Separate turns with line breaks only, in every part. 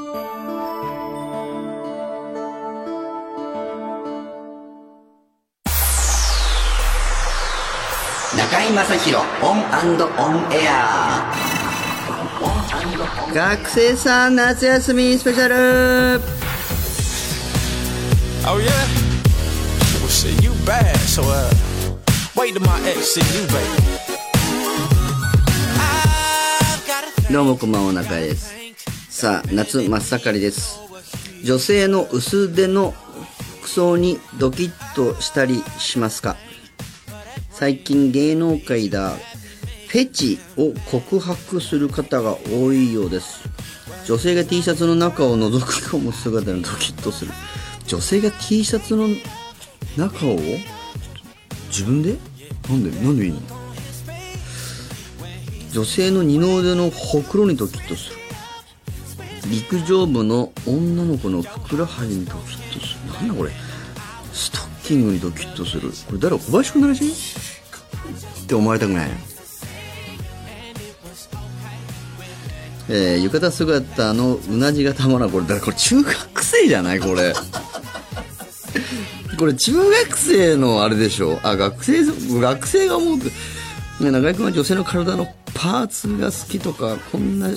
中井雅宏オンオンエア。学生さん夏休みスペシャル。どうもこんばんは中井です。さあ夏真っ盛りです。女性の薄手の服装にドキッとしたりしますか？最近芸能界だフェチを告白する方が多いようです。女性が T シャツの中を覗き込む姿にドキッとする。女性が T シャツの中を？自分で？なんで？なんでいいの？女性の二の腕のほくろにドキッとする。陸上部の女の子のふくらはぎにドキッとする。なんだこれ。ストッキングにドキッとする。これ誰小林くんの話？って思われたくないえー、浴衣姿のうなじがたまらん。これだこれ中学生じゃない？これ。これ中学生のあれでしょ？あ学生学生が思うとね中居君は女性の体のパーツが好きとかこんな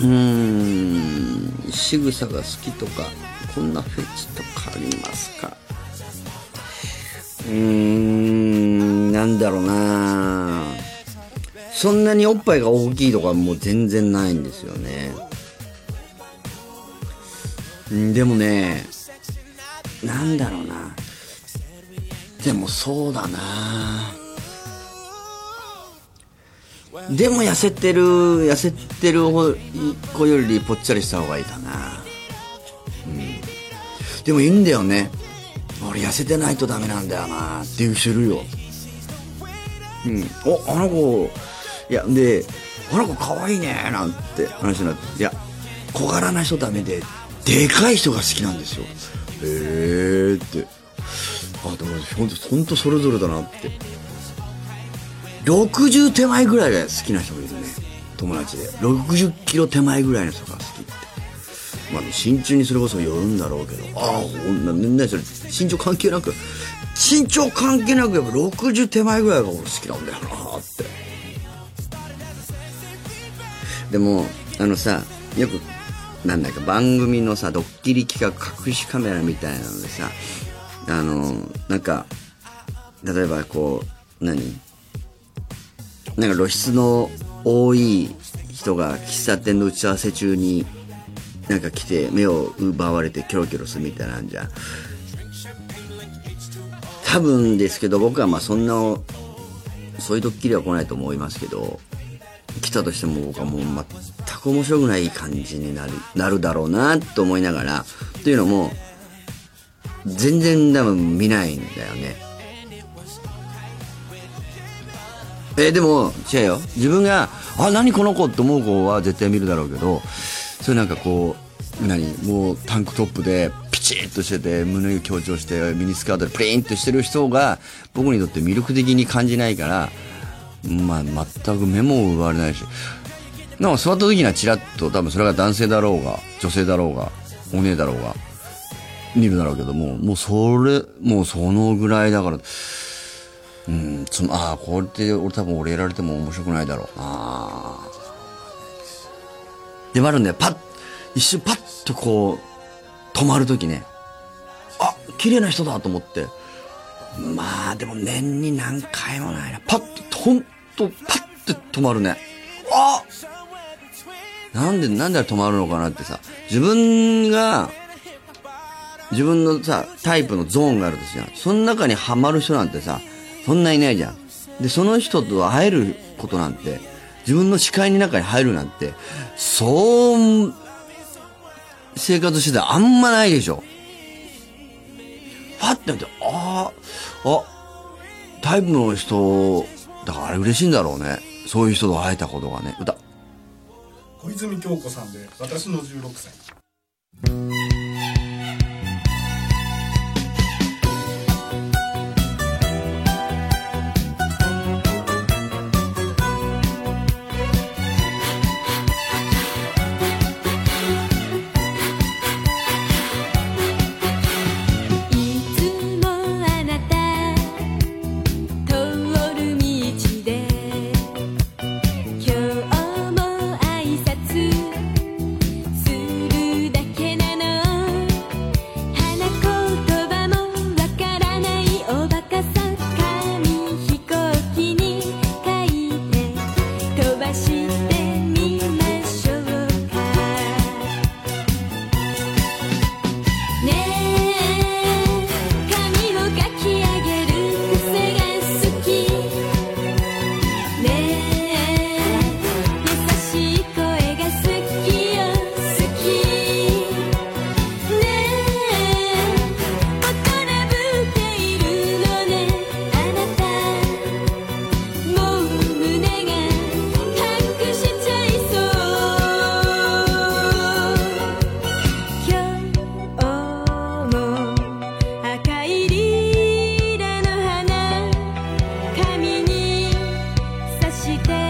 うーん。仕草が好きとかこんなフェチとかありますか？うーんなんだろうな。そんなにおっぱいが大きいとかもう全然ないんですよね。でもねなんだろうな。でもそうだな。でも痩せてる痩せてる子よりぽっちゃりした方がいいかな。うん。でもいいんだよね。俺痩せてないとダメなんだよなっていう人いるようん。おあの子いやであの子可愛いねなんて話になって。いや小柄な人ダメででかい人が好きなんですよ。へえって。あでもほんとほんとそれぞれだなって。60手前ぐらいが好きな人もいるね。友達で。60キロ手前ぐらいの人が好きって。まあ身長にそれこそよるんだろうけど。ああほんな年代それ。身長関係なく。身長関係なくやっぱ60手前ぐらいが俺好きなんだよなって。でもあのさよくなんだか番組のさドッキリ企画隠しカメラみたいなのでさあのなんか例えばこう何？なんか露出の多い人が喫茶店の打ち合わせ中になんか来て目を奪われてキョロキョロするみたいなんじゃ。多分ですけど僕はまあそんなそういうドッキリは来ないと思いますけど来たとしても僕はもう全く面白くない感じになるなるだろうなと思いながらというのも全然多分見ないんだよね。えーでも違うよ。自分があ何この子って思う子は絶対見るだろうけどそれなんかこう何もうタンクトップでピチッとしてて胸を強調してミニスカートでプリンとしてる人が僕にとって魅力的に感じないからまあ全く目も奪われないし。なんか座った時にはチラッと多分それが男性だろうが女性だろうがお姉だろうが見るだろうけどももうそれもうそのぐらいだからうんつああこれって俺多分俺やられても面白くないだろうな。でもあるんだよパッ一瞬パッとこう止まる時ねあ綺麗な人だと思って。まあでも年に何回もないな。パッとほんとパッと止まるね。あなんでなんで止まるのかなってさ自分が自分のさタイプのゾーンがあるとすじゃその中にはまる人なんてさそんないないじゃん。でその人と会えることなんて自分の視界の中に入るなんてそう生活してたらあんまないでしょ。パッて見てあああタイプの人だからあれ嬉しいんだろうね。そういう人と会えたことがね。歌。
小泉京子さんで私の16歳。
si te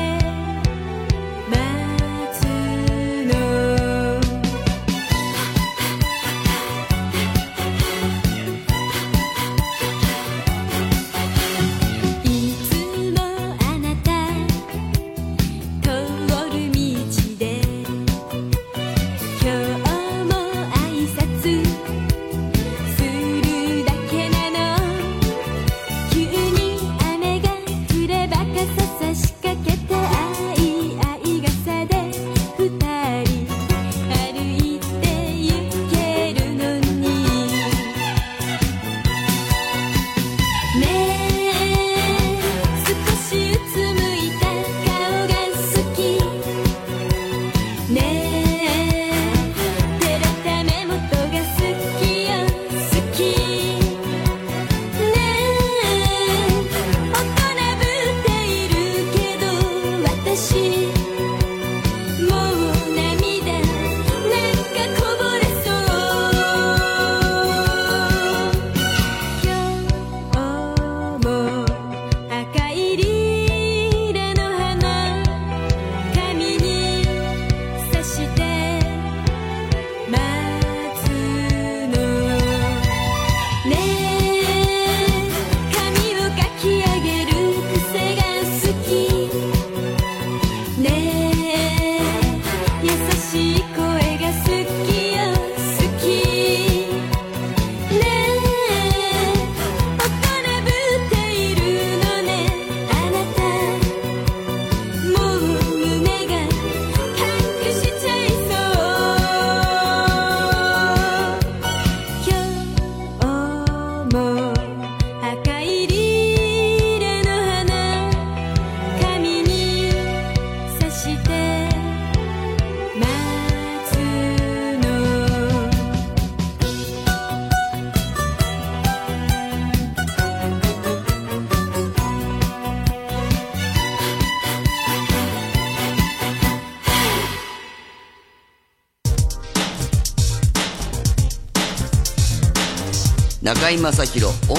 中居正広 ON &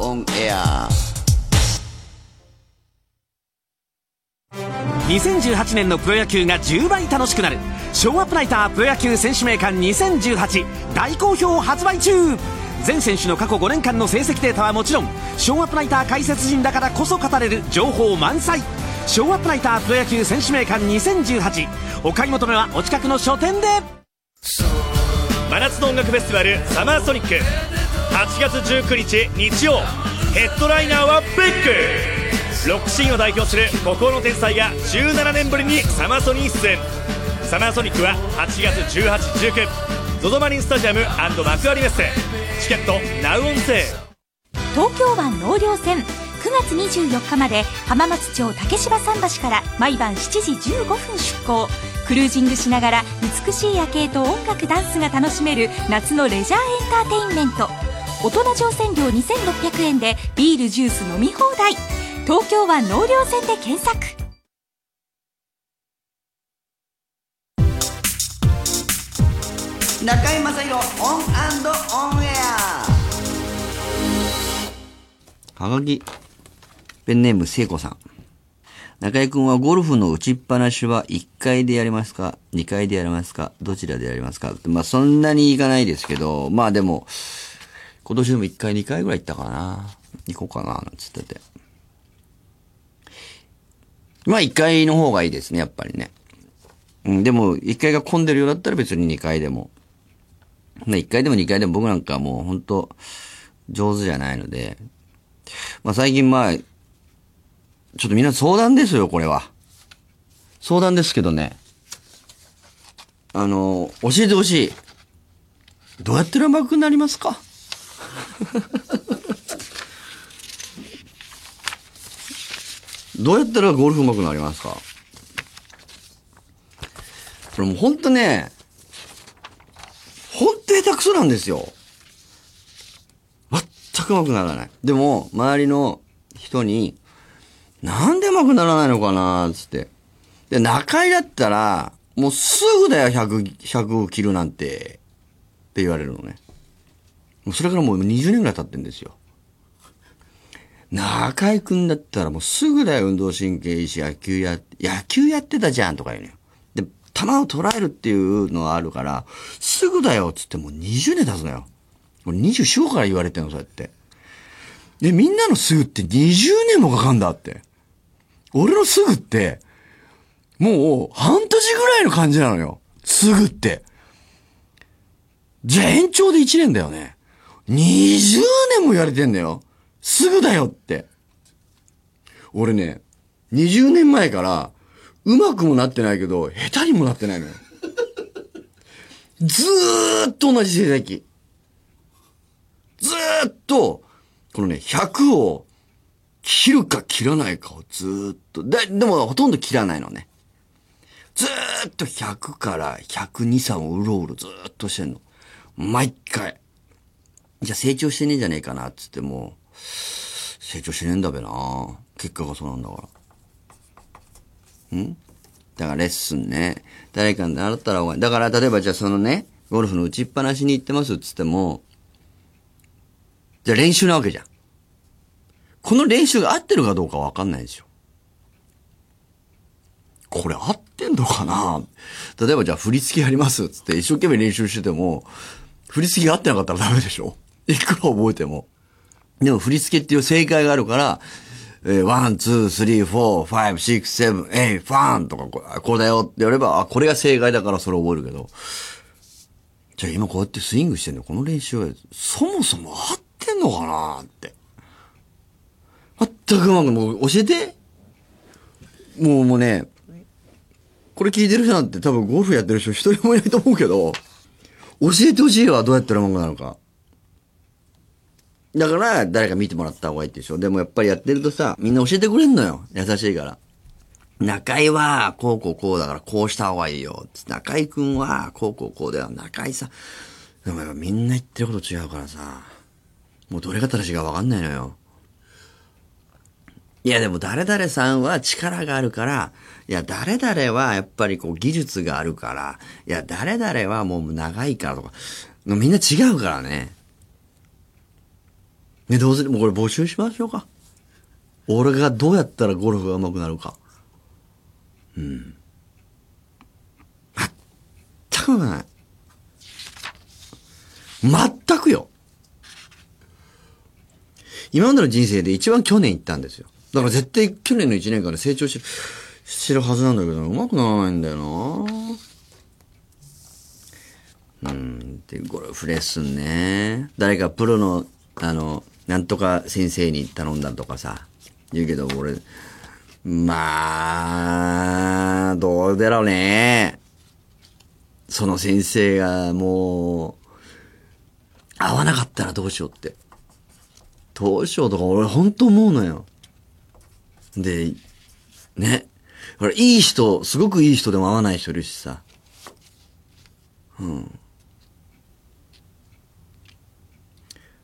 ON AIR。
2018年のプロ野球が10倍楽しくなる。ショーアップナイタープロ野球選手名鑑2018大好評発売中。全選手の過去5年間の成績データはもちろんショーアップナイター解説陣だからこそ語れる情報満載。ショーアップナイタープロ野球選手名鑑2018お買い求めはお近くの書店で。
真夏の音楽フェスティバルサマーソニック8月19日日曜ヘッドライナーはベックロックシーンを代表する孤高の天才が17年ぶりにサマーソニに出演。サマーソニックは8月1819 ZOZO マリンスタジアム幕張メッセ。チケットナウオンセ
東京湾納涼船。9月24日まで浜松町竹芝桟橋から毎晩7時15分出港クルージングしながら美しい夜景と音楽ダンスが楽しめる夏のレジャーエンターテインメント。大人乗船料2600円でビールジュース飲み放題。東京湾納涼船で検索。
中居正広 ON & ON AIR。はがきペンネーム聖子さん。中居君はゴルフの打ちっぱなしは1回でやりますか ?2 回でやりますかどちらでやりますか。まあそんなにいかないですけど、まあでも、今年でも1回2回ぐらい行ったかな。行こうかな、なんつってて。まあ1回の方がいいですね、やっぱりね。うん、でも1回が混んでるようだったら別に2回でも。まあ1回でも2回でも僕なんかもう本当上手じゃないので。まあ最近まあ、ちょっとみんな相談ですよ、これは。相談ですけどね。あの、教えてほしい。どうやってら上手くなりますか？どうやったらゴルフ上手くなりますか？これもうほんとね、ほんと下手くそなんですよ。全く上手くならない。でも、周りの人に、なんで上手くならないのかな？つって。で、中井だったら、もうすぐだよ、100、100切るなんて。って言われるのね。それからもう20年ぐらい経ってんですよ。中井くんだったらもうすぐだよ、運動神経いいし、野球や、野球やってたじゃんとか言うのよ。で、球を捉えるっていうのがあるから、すぐだよっ、つってもう20年経つのよ。もう24から言われてんの、そうやって。で、みんなのすぐって20年もかかんだって。俺のすぐって、もう半年ぐらいの感じなのよ。すぐって。じゃあ延長で1年だよね。20年も言われてんだよ。すぐだよって。俺ね、20年前から、うまくもなってないけど、下手にもなってないのよ。ずーっと同じ成績。ずーっと、このね、100を切るか切らないかをずーっと。で、でもほとんど切らないのね。ずーっと100から102、3をうろうろずーっとしてんの。毎回。じゃあ成長してねえじゃねえかなっつっても、成長してねえんだべな結果がそうなんだから。ん？だからレッスンね。誰かに習ったら方がいい。だから例えばじゃあそのね、ゴルフの打ちっぱなしに行ってますっつっても、じゃあ練習なわけじゃん。この練習が合ってるかどうかわかんないでしょ。これ合ってんのかな？例えばじゃあ振り付けやりますっつって一生懸命練習してても、振り付けが合ってなかったらダメでしょ？いくら覚えても。でも振り付けっていう正解があるから、えー、 one、two、three、four、five、six、seven、eight、ファンとかこ、これだよってやれば、あ、これが正解だからそれ覚えるけど、じゃあ今こうやってスイングしてんのこの練習は、そもそも合ってんのかなって。全くうまく、もう教えて。もうもうね、これ聞いてる人なんて多分ゴルフやってる人一人もいないと思うけど、教えてほしいわ、どうやったらうまくなるか。だから、誰か見てもらった方がいいでしょ。でもやっぱりやってるとさ、みんな教えてくれんのよ。優しいから。中井は、こうこうこうだからこうした方がいいよ。中井くんは、こうこうこうだよ。中井さ、でもやっぱみんな言ってること違うからさ、もうどれが正しいかわかんないのよ。いやでも誰々さんは力があるから、いや誰々はやっぱりこう技術があるから、いや誰々はもう長いからとか、みんな違うからね。ね、どうするもうこれ募集しましょうか。俺がどうやったらゴルフが上手くなるか。うん。全くない。全くよ。今までの人生で一番去年行ったんですよ。だから絶対去年の1年間で成長してる、してるはずなんだけど、上手くならないんだよなうん、で、ゴルフレッスンね。誰かプロの、あの、なんとか先生に頼んだとかさ、言うけど、俺、まあ、どうだろうね。その先生がもう、合わなかったらどうしようって。どうしようとか俺本当思うのよ。で、ね。ほら、いい人、すごくいい人でも合わない人いるしさ。うん。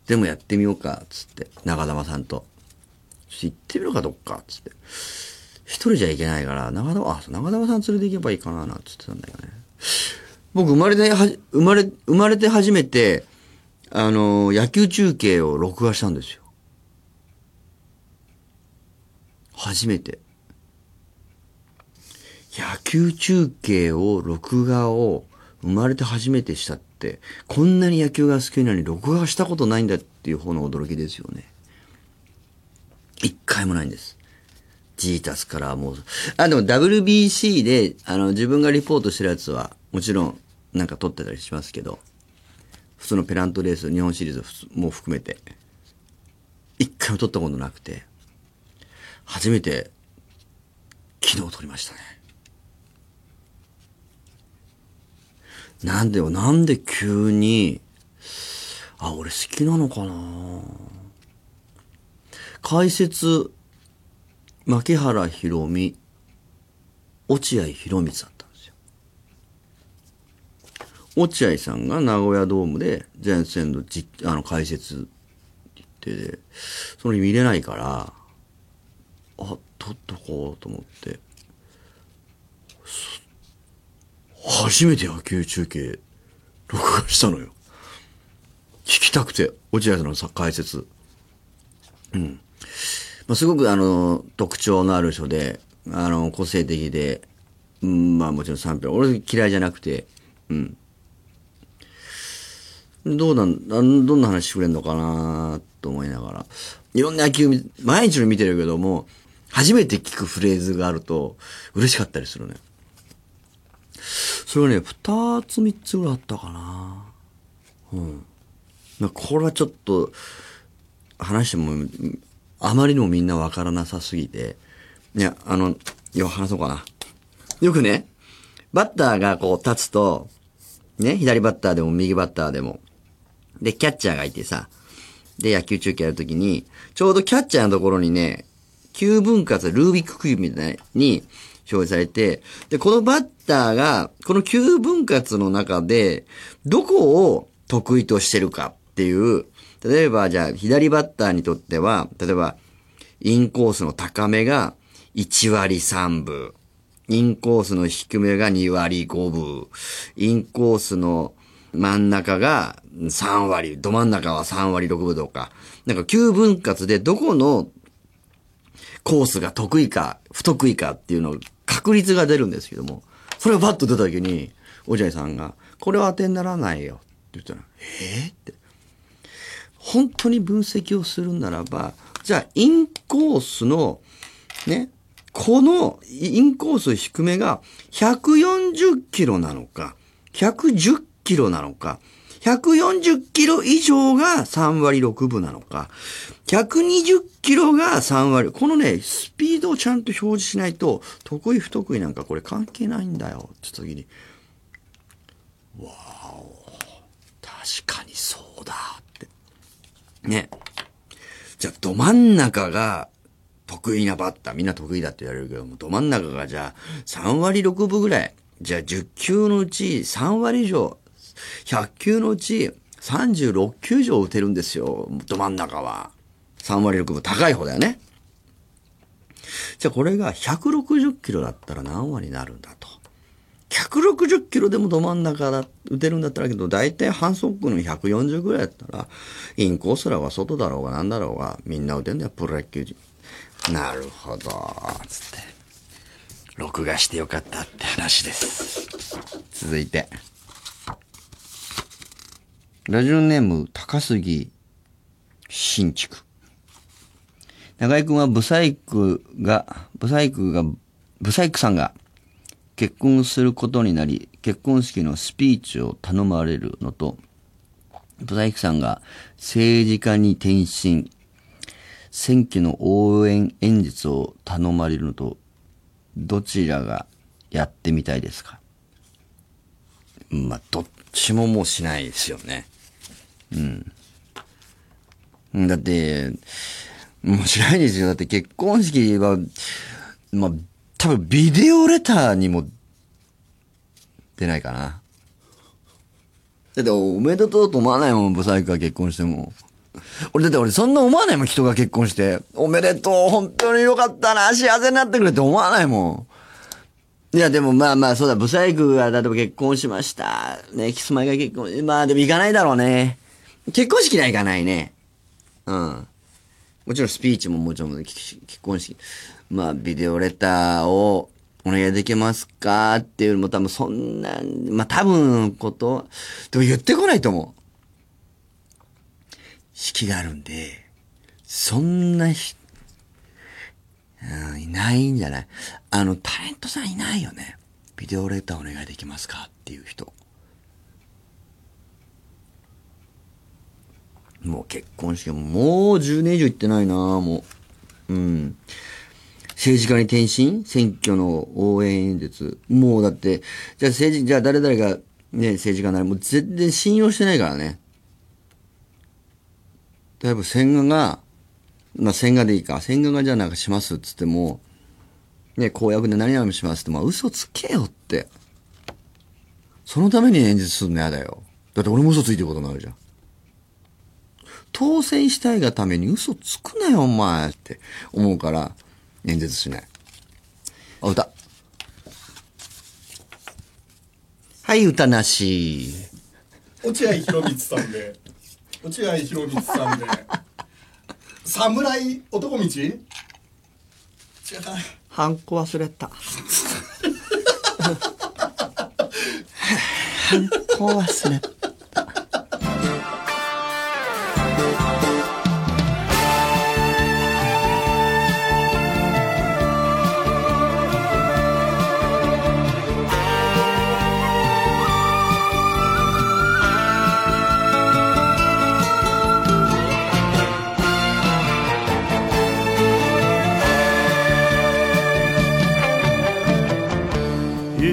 でもやってみようか、つって、中玉さんと。ちょっと行ってみようか、どっか、つって。一人じゃいけないから、長玉、あ、長玉さん連れて行けばいいかな、なんつってたんだよね。僕、生まれて、生まれ、生まれて初めて、あの、野球中継を録画したんですよ。初めて。野球中継を、録画を生まれて初めてしたって、ってこんなに野球が好きなのに録画したことないんだっていう方の驚きですよね。一回もないんです。ジータスからもう、あ、でも WBC で、あの、自分がリポートしてるやつは、もちろん、なんか撮ってたりしますけど、普通のペナントレース、日本シリーズも含めて、一回も撮ったことなくて、初めて、昨日撮りましたね。なんでよ、なんで急に、あ、俺好きなのかな解説、牧原博美、落合博光だったんですよ。落合さんが名古屋ドームで前線の実あの解説って言って、その日見れないから、あ、撮っとこうと思って、そ初めて野球中継録画したのよ。聞きたくて、落合さんの解説。うん。まあ、すごくあの、特徴のある人で、あの、個性的で、うん、まあもちろん賛否。俺嫌いじゃなくて、うん。どうなん、どんな話してくれんのかなと思いながら。いろんな野球、毎日の見てるけども、初めて聞くフレーズがあると、嬉しかったりするね。それがね、二つ三つぐらいあったかなうん。これはちょっと、話しても、あまりにもみんなわからなさすぎて、いや、あの、よ、話そうかな。よくね、バッターがこう立つと、ね、左バッターでも右バッターでも、で、キャッチャーがいてさ、で、野球中継やるときに、ちょうどキャッチャーのところにね、9分割ルービックキューブみたいに、表示されて、で、このバッターが、この9分割の中で、どこを得意としてるかっていう、例えばじゃあ、左バッターにとっては、例えば、インコースの高めが1割3分。インコースの低めが2割5分。インコースの真ん中が3割、ど真ん中は3割6分とか。なんか9分割でどこのコースが得意か不得意かっていうの確率が出るんですけども、それがバッと出た時に、おじゃいさんが、これは当てにならないよって言ったら、えー、って。本当に分析をするならば、じゃあ、インコースの、ね、このインコース低めが140キロなのか、110キロなのか、140キロ以上が3割6分なのか、120キロが3割、このね、スピードをちゃんと表示しないと、得意不得意なんかこれ関係ないんだよ、って時に、わお、確かにそうだ、って。ね。じゃあ、ど真ん中が得意なバッター、みんな得意だって言われるけども、ど真ん中がじゃあ、3割6分ぐらい。じゃあ、10球のうち3割以上、100球のうち36球以上打てるんですよ、ど真ん中は。3割6分、高い方だよね。じゃあ、これが160キロだったら何割になるんだと。160キロでもど真ん中だ打てるんだったらけど、大体反則の140ぐらいだったら、インコースだろうが外だろうが何だろうが、みんな打てんだよ、プロ野球人。なるほど、つって。録画してよかったって話です。続いて。ラジオネーム、高杉新築。中井くんはブサイクが、ブサイクが、ブサイクさんが結婚することになり、結婚式のスピーチを頼まれるのと、ブサイクさんが政治家に転身、選挙の応援演説を頼まれるのと、どちらがやってみたいですか？まあ、どっちももうしないですよね。うん。だって、もうしないですよ。だって結婚式は、まあ、多分ビデオレターにも出ないかな。だっておめでとうと思わないもん、ブサイクが結婚しても。俺だって俺そんな思わないもん、人が結婚して。おめでとう、本当によかったな、幸せになってくれって思わないもん。いや、でもまあまあ、そうだ、ブサイクが例えば結婚しました。ね、キスマイが結婚、まあでも行かないだろうね。結婚式には行かないね。うん。もちろんスピーチももちろん結婚式。まあ、ビデオレターをお願いできますかっていうのも多分そんな、まあ多分こと、でも言ってこないと思う。式があるんで、そんなひ、うん、いないんじゃない？あの、タレントさんいないよね。ビデオレターお願いできますかっていう人。もう結婚式ももう10年以上行ってないなもう。うん。政治家に転身？選挙の応援演説。もうだって、じゃあ政治、じゃあ誰々がね、政治家になる。もう全然信用してないからね。例えば千賀が、まあ千賀でいいか。千賀がじゃあなんかしますっつっても、ね、公約で何々しますって、まあ嘘つけよって。そのために演説するの嫌だよ。だって俺も嘘ついてることになるじゃん。当選したいがために嘘つくなよ、お前って思うから、演説しない。あ、歌。はい、歌なし。
落合博満さんで落合博満さんで侍男道？違ったな
ハンコ忘れた。ハンコ忘れた。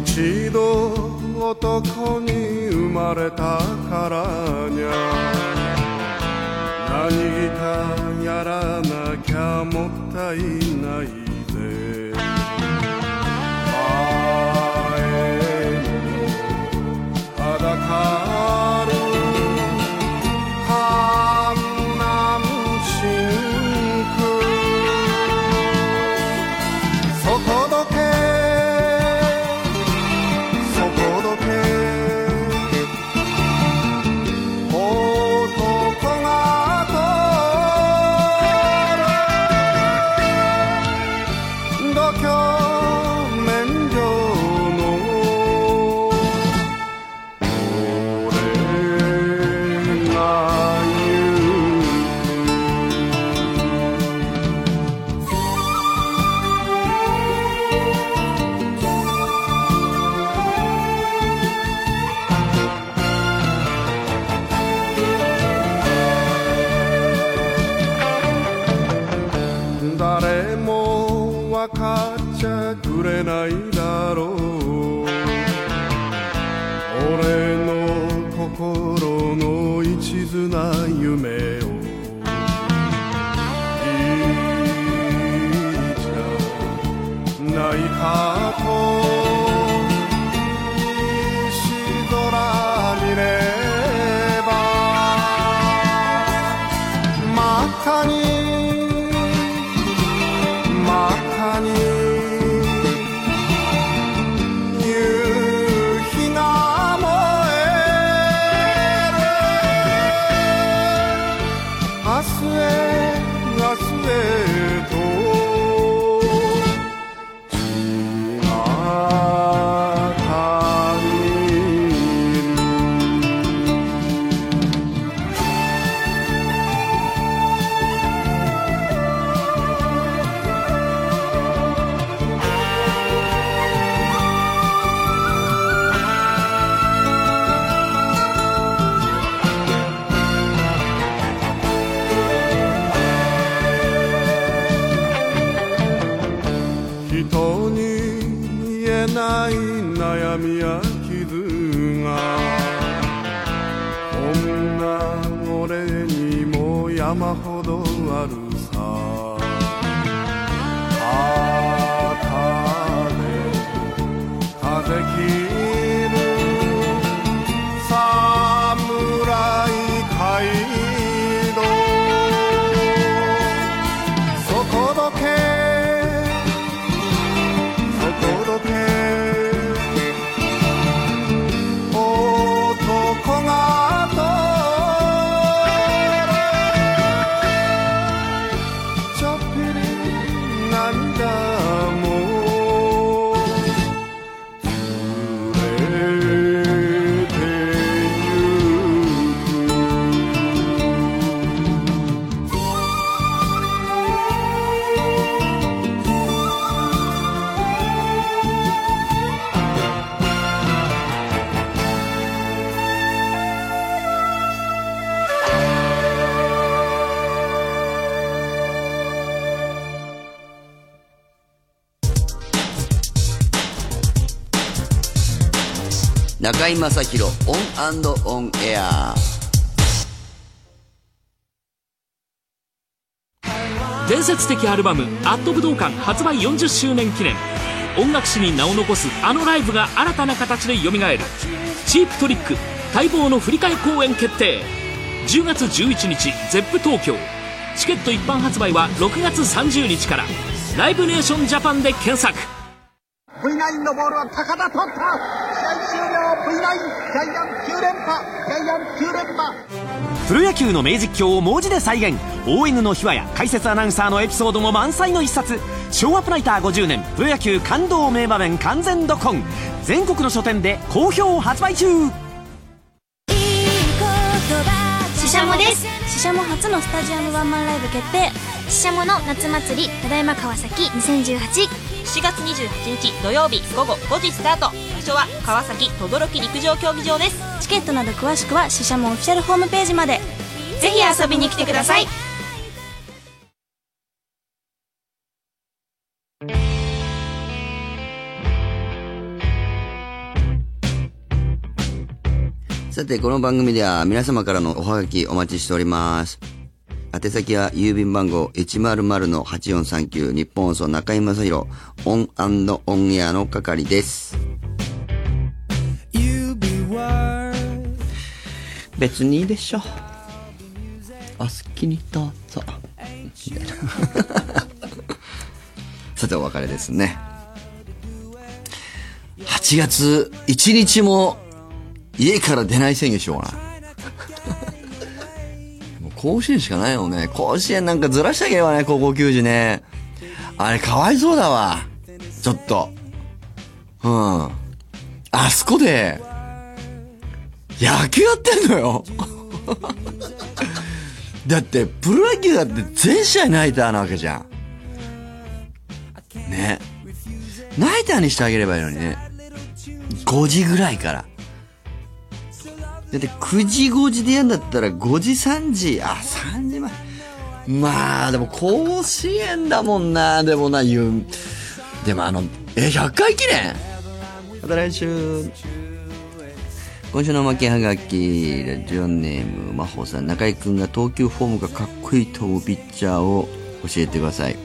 一度男に生まれたからにゃ。何がやらなきゃもったいない。頃の一途な夢を。いいじゃないか
中居正広 ON & ON AIR。
伝説的アルバム「アット武道館」発売40周年記念。音楽史に名を残すあのライブが新たな形で蘇る。チープトリック待望の振り替え公演決定。10月11日 Zepp 東京。チケット一般発売は6月30日から。ライブネーションジャパンで検索
V9 のボールは高田取った試合終了 V9 ジャイアン9連覇ジャイアン9連覇
プロ野球の名実況を文字で再現。ON の秘話や解説アナウンサーのエピソードも満載の一冊。昭和プライター50年。プロ野球感動名場面完全ドコン。全国の書店で好評発売中。
ししゃもです。ししゃも初のスタジアムワンマンライブ決定。ししゃもの夏祭りただいま川崎。2018
4月28日土曜日午後5時スタート。場所は川崎等々力陸上競技場です。
チケットなど詳しくはししゃもオフィシャルホームページまで。ぜひ遊びに来てください。
さて、この番組では皆様からのおはがきお待ちしております。宛先は郵便番号100-8439ニッポン放送中居正広 ON & ON AIR の係です。別にいいでしょ。お好きにどうぞ。さて、お別れですね。8月1日も家から出ない宣言しようかな。甲子園しかないよね。甲子園なんかずらしたければね、高校球児ね。あれかわいそうだわ。ちょっと。うん。あそこで、野球やってんのよ。だって、プロ野球だって全試合ナイターなわけじゃん。ね。ナイターにしてあげればいいのにね。5時ぐらいから。だって9時5時でやんだったら5時3時、あ、3時前。まあ、でも甲子園だもんな、でもな、言う。でもあの、え、100回記念？また来週。今週の負けはがき、ラジオネーム、まほさん、中居くんが投球フォームがかっこいいと思うピッチャーを教えてください。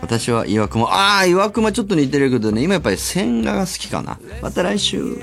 私は岩隈、ああ、岩隈ちょっと似てるけどね、今やっぱり千賀が好きかな。また来週。